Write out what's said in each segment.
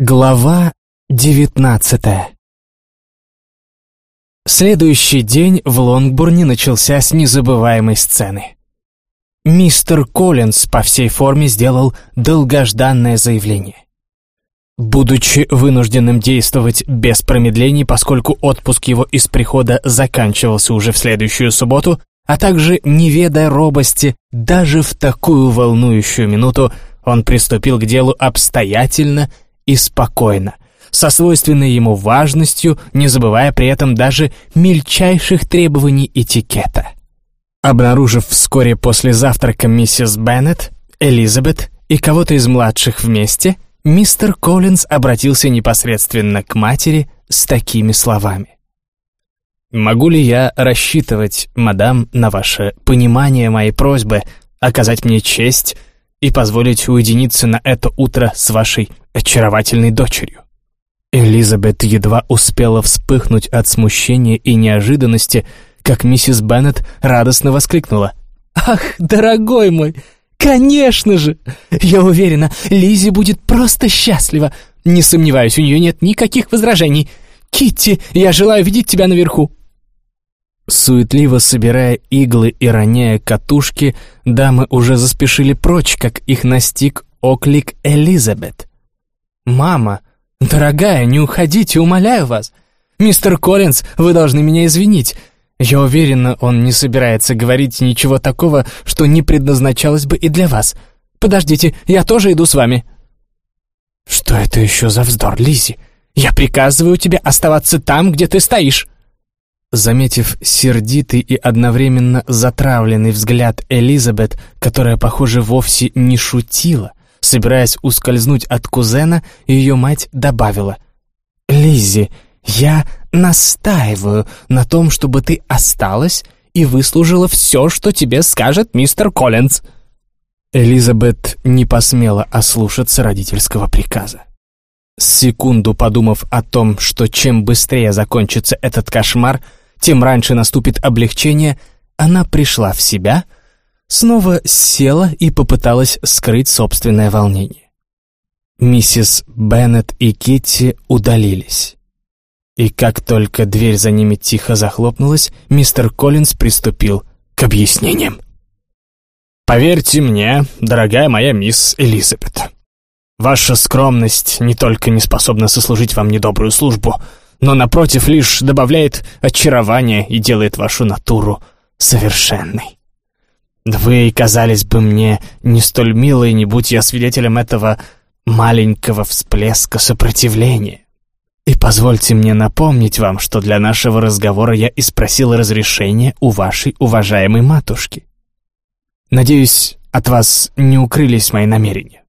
Глава девятнадцатая Следующий день в Лонгбурне начался с незабываемой сцены. Мистер Коллинз по всей форме сделал долгожданное заявление. Будучи вынужденным действовать без промедлений, поскольку отпуск его из прихода заканчивался уже в следующую субботу, а также, не ведая робости, даже в такую волнующую минуту он приступил к делу обстоятельно и спокойно, со свойственной ему важностью, не забывая при этом даже мельчайших требований этикета. Обнаружив вскоре после завтрака миссис Беннет, Элизабет и кого-то из младших вместе, мистер Коллинз обратился непосредственно к матери с такими словами. «Могу ли я рассчитывать, мадам, на ваше понимание моей просьбы оказать мне честь и позволить уединиться на это утро с вашей очаровательной дочерью. Элизабет едва успела вспыхнуть от смущения и неожиданности, как миссис Беннет радостно воскликнула. «Ах, дорогой мой, конечно же! Я уверена, Лизи будет просто счастлива. Не сомневаюсь, у нее нет никаких возражений. Китти, я желаю видеть тебя наверху. Суетливо собирая иглы и роняя катушки, дамы уже заспешили прочь, как их настиг оклик Элизабет. «Мама, дорогая, не уходите, умоляю вас. Мистер Коллинз, вы должны меня извинить. Я уверена, он не собирается говорить ничего такого, что не предназначалось бы и для вас. Подождите, я тоже иду с вами». «Что это еще за вздор, Лизи? Я приказываю тебе оставаться там, где ты стоишь». Заметив сердитый и одновременно затравленный взгляд Элизабет, которая, похоже, вовсе не шутила, собираясь ускользнуть от кузена, ее мать добавила. «Лиззи, я настаиваю на том, чтобы ты осталась и выслужила все, что тебе скажет мистер Коллинз». Элизабет не посмела ослушаться родительского приказа. Секунду подумав о том, что чем быстрее закончится этот кошмар, тем раньше наступит облегчение, она пришла в себя, снова села и попыталась скрыть собственное волнение. Миссис Беннет и Китти удалились. И как только дверь за ними тихо захлопнулась, мистер Коллинз приступил к объяснениям. «Поверьте мне, дорогая моя мисс Элизабет, ваша скромность не только не способна сослужить вам недобрую службу, но, напротив, лишь добавляет очарования и делает вашу натуру совершенной. Вы казались бы мне не столь милой, не будь я свидетелем этого маленького всплеска сопротивления. И позвольте мне напомнить вам, что для нашего разговора я и спросил разрешения у вашей уважаемой матушки. Надеюсь, от вас не укрылись мои намерения.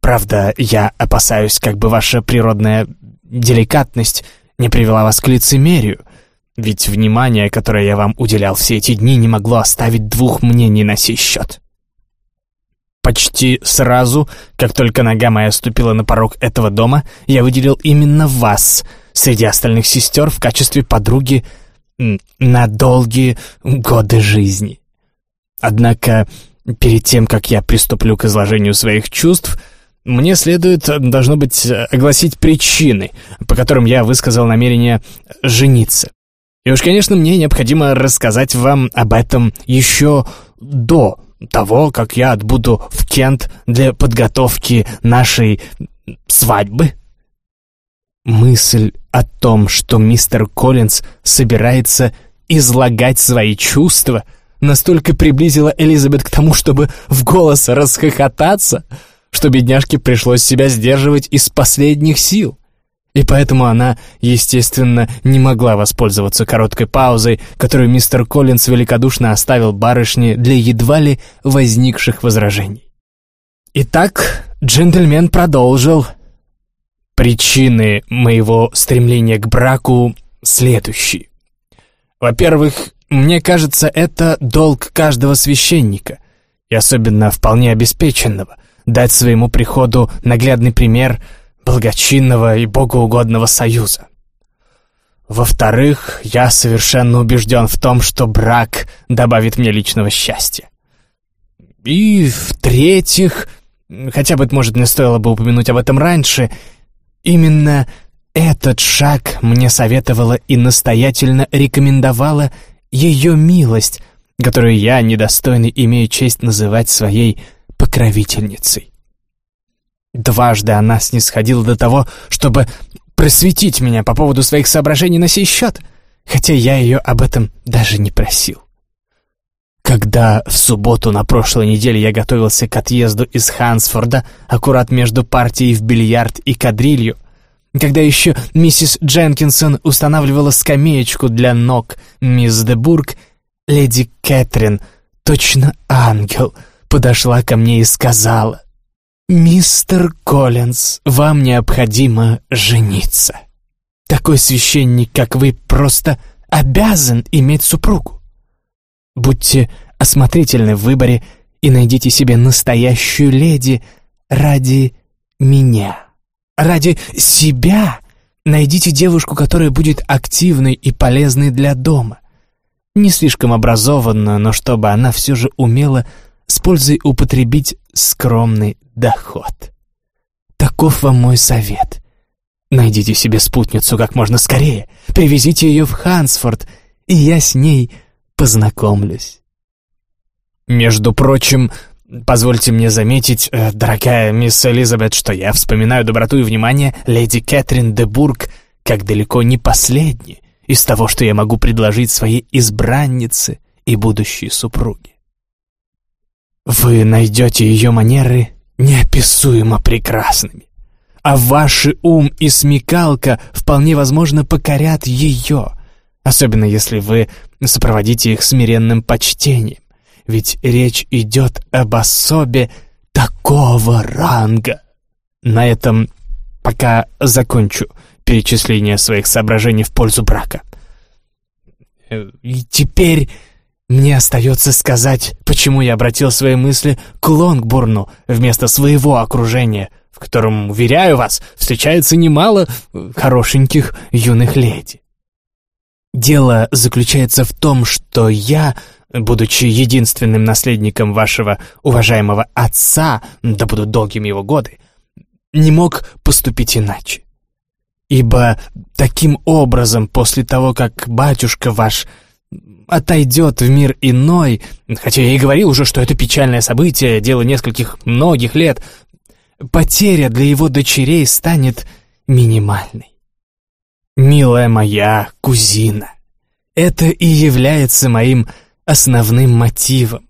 Правда, я опасаюсь, как бы ваша природная деликатность не привела вас к лицемерию, ведь внимание, которое я вам уделял все эти дни, не могло оставить двух мнений на сей счет. Почти сразу, как только нога моя ступила на порог этого дома, я выделил именно вас среди остальных сестер в качестве подруги на долгие годы жизни. Однако, перед тем, как я приступлю к изложению своих чувств, мне следует, должно быть, огласить причины, по которым я высказал намерение жениться. И уж, конечно, мне необходимо рассказать вам об этом еще до того, как я отбуду в Кент для подготовки нашей свадьбы. Мысль о том, что мистер Коллинз собирается излагать свои чувства, настолько приблизила Элизабет к тому, чтобы в голос расхохотаться — что бедняжке пришлось себя сдерживать из последних сил. И поэтому она, естественно, не могла воспользоваться короткой паузой, которую мистер Коллинс великодушно оставил барышне для едва ли возникших возражений. Итак, джентльмен продолжил. Причины моего стремления к браку следующие. Во-первых, мне кажется, это долг каждого священника, и особенно вполне обеспеченного, дать своему приходу наглядный пример благочинного и богоугодного союза. Во-вторых, я совершенно убежден в том, что брак добавит мне личного счастья. И в-третьих, хотя, быть может, мне стоило бы упомянуть об этом раньше, Именно этот шаг мне советовала и настоятельно рекомендовала ее милость, которую я, недостойный, имею честь называть своей покровительницей. Дважды она снисходила до того, чтобы просветить меня по поводу своих соображений на сей счет, хотя я ее об этом даже не просил. Когда в субботу на прошлой неделе я готовился к отъезду из Хансфорда, аккурат между партией в бильярд и кадрилью, когда еще миссис Дженкинсон устанавливала скамеечку для ног мисс Дебург, леди Кэтрин, точно ангел, подошла ко мне и сказала, «Мистер Коллинз, вам необходимо жениться. Такой священник, как вы, просто обязан иметь супругу. Будьте осмотрительны в выборе и найдите себе настоящую леди ради меня. Ради себя найдите девушку, которая будет активной и полезной для дома. Не слишком образованную, но чтобы она все же умела с пользой употребить скромный доход. Таков вам мой совет. Найдите себе спутницу как можно скорее, привезите ее в Хансфорд, и я с ней познакомлюсь. Между прочим, позвольте мне заметить, э, дорогая мисс Элизабет, что я вспоминаю доброту и внимание леди Кэтрин де Бург как далеко не последний из того, что я могу предложить своей избраннице и будущей супруге. Вы найдете ее манеры неописуемо прекрасными, а ваши ум и смекалка вполне возможно покорят ее, особенно если вы сопроводите их смиренным почтением, ведь речь идет об особе такого ранга. На этом пока закончу перечисление своих соображений в пользу брака. И теперь мне остается сказать, почему я обратил свои мысли к Лонгбурну вместо своего окружения, в котором, уверяю вас, встречается немало хорошеньких юных леди. Дело заключается в том, что я, будучи единственным наследником вашего уважаемого отца, да будут долгими его годы, не мог поступить иначе. Ибо таким образом, после того, как батюшка ваш отойдет в мир иной, хотя я и говорил уже, что это печальное событие, дело нескольких многих лет, потеря для его дочерей станет минимальной. Милая моя кузина, это и является моим основным мотивом.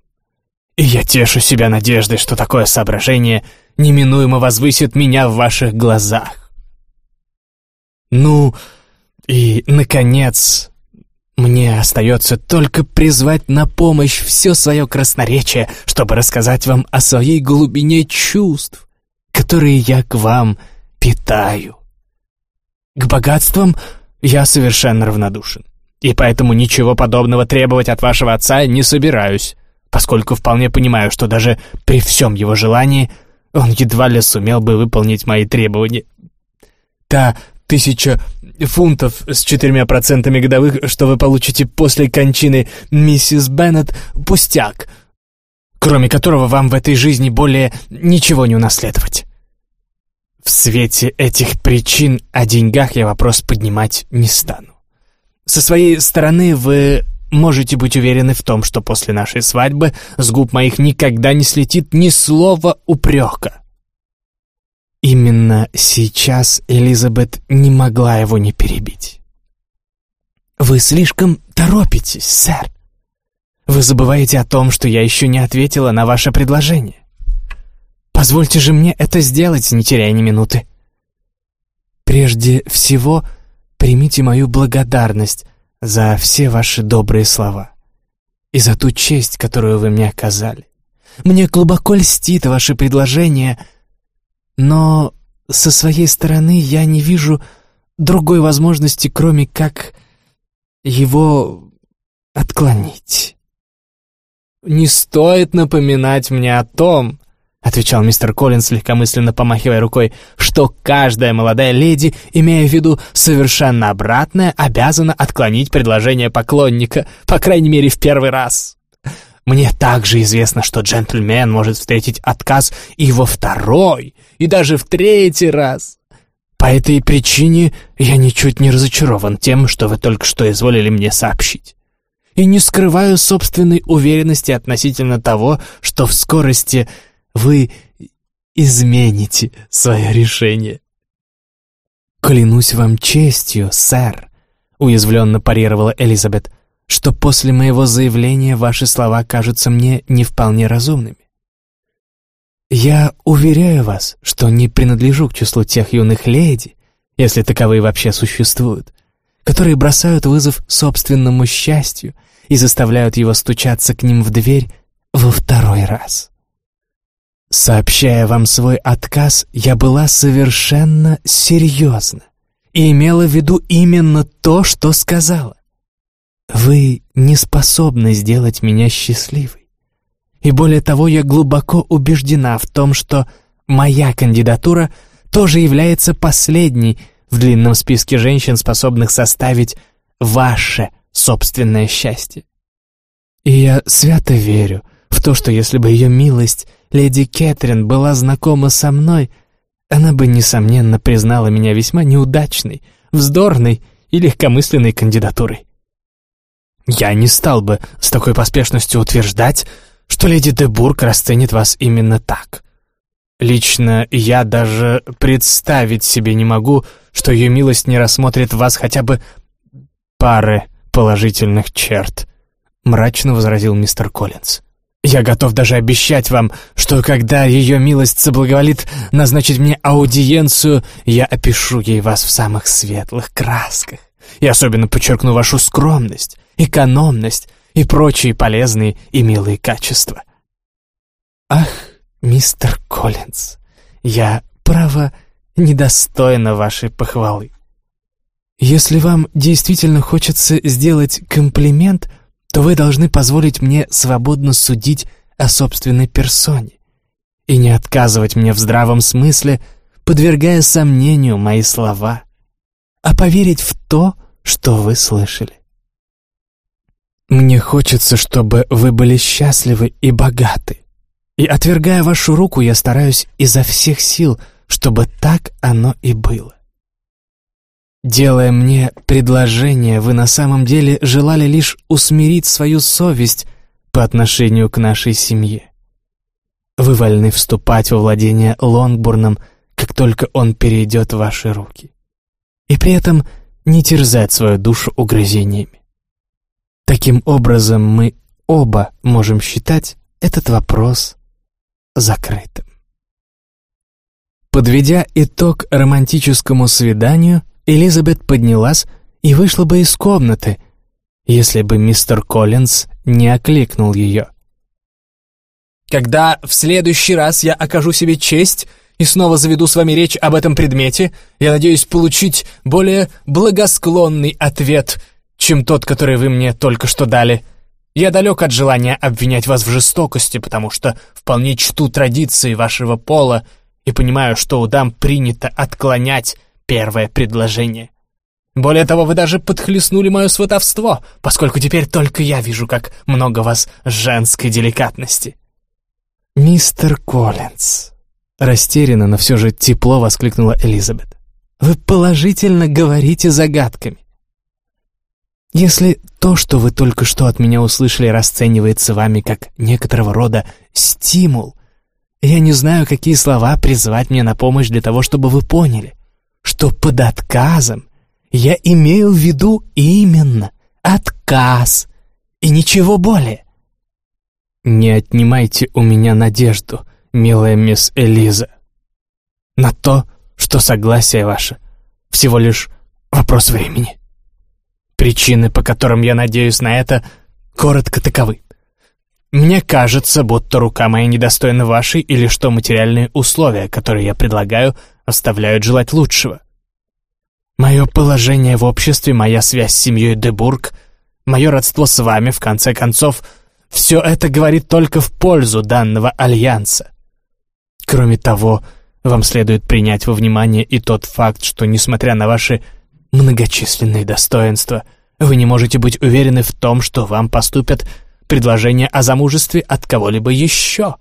И я тешу себя надеждой, что такое соображение неминуемо возвысит меня в ваших глазах. Ну, и, наконец, мне остается только призвать на помощь все свое красноречие, чтобы рассказать вам о своей глубине чувств, которые я к вам питаю. К богатствам я совершенно равнодушен, и поэтому ничего подобного требовать от вашего отца не собираюсь, поскольку вполне понимаю, что даже при всем его желании он едва ли сумел бы выполнить мои требования. Та тысяча фунтов с четырьмя процентами годовых, что вы получите после кончины миссис Беннет, пустяк, кроме которого вам в этой жизни более ничего не унаследовать. В свете этих причин о деньгах я вопрос поднимать не стану. Со своей стороны вы можете быть уверены в том, что после нашей свадьбы с губ моих никогда не слетит ни слова упрека. Именно сейчас Элизабет не могла его не перебить. «Вы слишком торопитесь, сэр. Вы забываете о том, что я еще не ответила на ваше предложение. Позвольте же мне это сделать, не теряя ни минуты. Прежде всего, примите мою благодарность за все ваши добрые слова и за ту честь, которую вы мне оказали. Мне глубоко льстит ваше предложение — но со своей стороны я не вижу другой возможности, кроме как его отклонить. «Не стоит напоминать мне о том», — отвечал мистер Коллинс, легкомысленно помахивая рукой, «что каждая молодая леди, имея в виду совершенно обратное, обязана отклонить предложение поклонника, по крайней мере, в первый раз». Мне также известно, что джентльмен может встретить отказ и во второй, и даже в третий раз. По этой причине я ничуть не разочарован тем, что вы только что изволили мне сообщить. И не скрываю собственной уверенности относительно того, что в скорости вы измените свое решение. «Клянусь вам честью, сэр», — уязвленно парировала Элизабет, «что после моего заявления ваши слова кажутся мне не вполне разумными. Я уверяю вас, что не принадлежу к числу тех юных леди, если таковые вообще существуют, которые бросают вызов собственному счастью и заставляют его стучаться к ним в дверь во второй раз. Сообщая вам свой отказ, я была совершенно серьезна и имела в виду именно то, что сказала. Вы не способны сделать меня счастливой. И более того, я глубоко убеждена в том, что моя кандидатура тоже является последней в длинном списке женщин, способных составить ваше собственное счастье. И я свято верю в то, что если бы ее милость, леди Кэтрин, была знакома со мной, она бы, несомненно, признала меня весьма неудачной, вздорной и легкомысленной кандидатурой. Я не стал бы с такой поспешностью утверждать, что леди Дебург расценит вас именно так. Лично я даже представить себе не могу, что ее милость не рассмотрит вас хотя бы пары положительных черт», — мрачно возразил мистер Коллинз. «Я готов даже обещать вам, что когда ее милость соблаговолит назначить мне аудиенцию, я опишу ей вас в самых светлых красках и особенно подчеркну вашу скромность, экономность и прочие полезные и милые качества. Ах, мистер Коллинз, я, право, недостойна вашей похвалы. Если вам действительно хочется сделать комплимент, то вы должны позволить мне свободно судить о собственной персоне и не отказывать мне в здравом смысле, подвергая сомнению мои слова, а поверить в то, что вы слышали. Мне хочется, чтобы вы были счастливы и богаты. И, отвергая вашу руку, я стараюсь изо всех сил, чтобы так оно и было. Делая мне предложение, вы на самом деле желали лишь усмирить свою совесть по отношению к нашей семье. Вы вольны вступать во владение Лонгбурном, как только он перейдет в ваши руки. И при этом не терзать свою душу угрызениями. Таким образом, мы оба можем считать этот вопрос закрытым. Подведя итог романтическому свиданию, Элизабет поднялась и вышла бы из комнаты, если бы мистер Коллинз не окликнул ее. «Когда в следующий раз я окажу себе честь и снова заведу с вами речь об этом предмете, я надеюсь получить более благосклонный ответ чем тот, который вы мне только что дали. Я далек от желания обвинять вас в жестокости, потому что вполне чту традиции вашего пола и понимаю, что у дам принято отклонять первое предложение. Более того, вы даже подхлестнули мое сватовство, поскольку теперь только я вижу, как много вас женской деликатности. «Мистер Коллинз», — растерянно, но все же тепло воскликнула Элизабет, «вы положительно говорите загадками. Если то, что вы только что от меня услышали, расценивается вами как некоторого рода стимул, я не знаю, какие слова призвать мне на помощь для того, чтобы вы поняли, что под отказом я имею в виду именно отказ и ничего более. Не отнимайте у меня надежду, милая мисс Элиза, на то, что согласие ваше всего лишь вопрос времени. Причины, по которым я надеюсь на это, коротко таковы. Мне кажется, будто рука моя недостойна вашей или что материальные условия, которые я предлагаю, оставляют желать лучшего. Мое положение в обществе, моя связь с семьей Дебург, мое родство с вами, в конце концов, все это говорит только в пользу данного альянса. Кроме того, вам следует принять во внимание и тот факт, что, несмотря на ваши многочисленные достоинства. Вы не можете быть уверены в том, что вам поступят предложения о замужестве от кого-либо еще.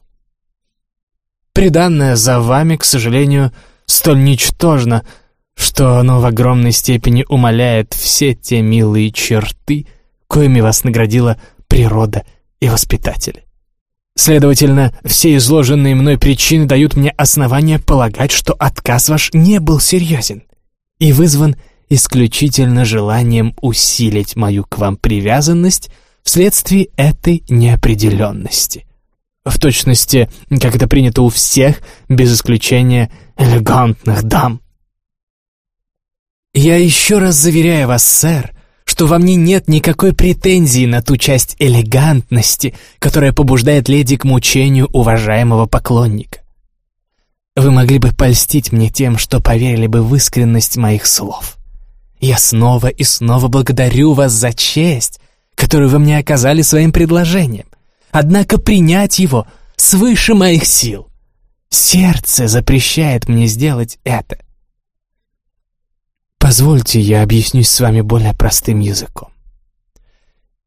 Приданное за вами, к сожалению, столь ничтожно, что оно в огромной степени умаляет все те милые черты, коими вас наградила природа и воспитатели. Следовательно, все изложенные мной причины дают мне основания полагать, что отказ ваш не был серьезен и вызван исключительно желанием усилить мою к вам привязанность вследствие этой неопределенности. В точности, как это принято у всех, без исключения элегантных дам. Я еще раз заверяю вас, сэр, что во мне нет никакой претензии на ту часть элегантности, которая побуждает леди к мучению уважаемого поклонника. Вы могли бы польстить мне тем, что поверили бы в искренность моих слов. Я снова и снова благодарю вас за честь, которую вы мне оказали своим предложением. Однако принять его свыше моих сил. Сердце запрещает мне сделать это. Позвольте, я объяснюсь с вами более простым языком.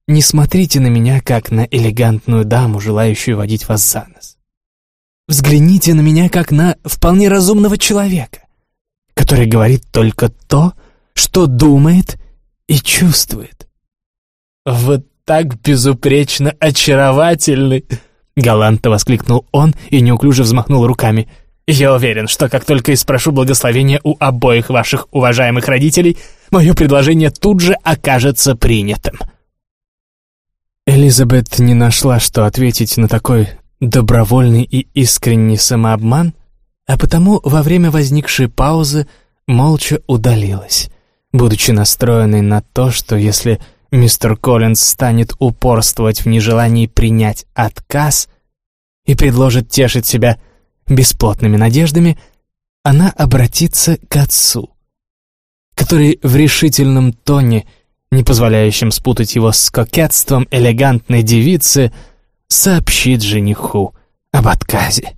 Не смотрите на меня, как на элегантную даму, желающую водить вас за нос. Взгляните на меня, как на вполне разумного человека, который говорит только то, что думает и чувствует. «Вот так безупречно очаровательный!» Галантно воскликнул он и неуклюже взмахнул руками – я уверен, что как только и спрошу благословения у обоих ваших уважаемых родителей, мое предложение тут же окажется принятым». Элизабет не нашла, что ответить на такой добровольный и искренний самообман, а потому во время возникшей паузы молча удалилась, будучи настроенной на то, что если мистер Коллинз станет упорствовать в нежелании принять отказ и предложит тешить себя бесплотными надеждами, она обратится к отцу, который в решительном тоне, не позволяющем спутать его с кокетством элегантной девицы, сообщит жениху об отказе.